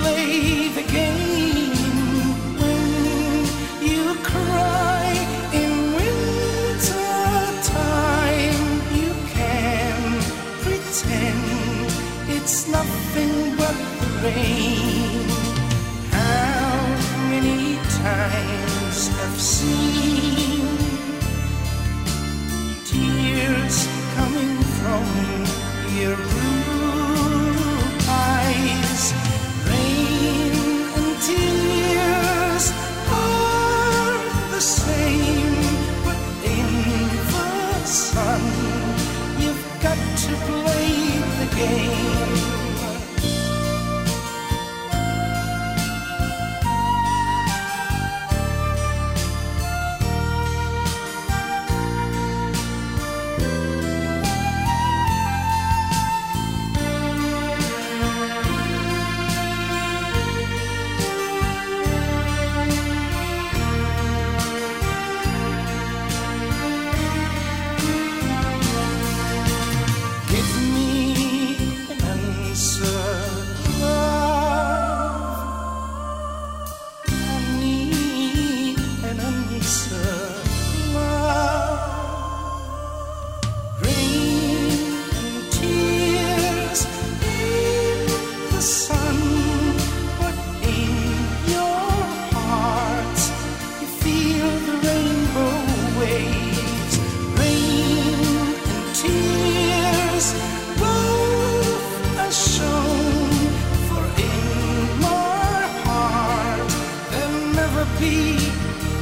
play the game when you cry in winter time. You can pretend it's nothing but the rain. How many times have seen? son, you've got to play the game.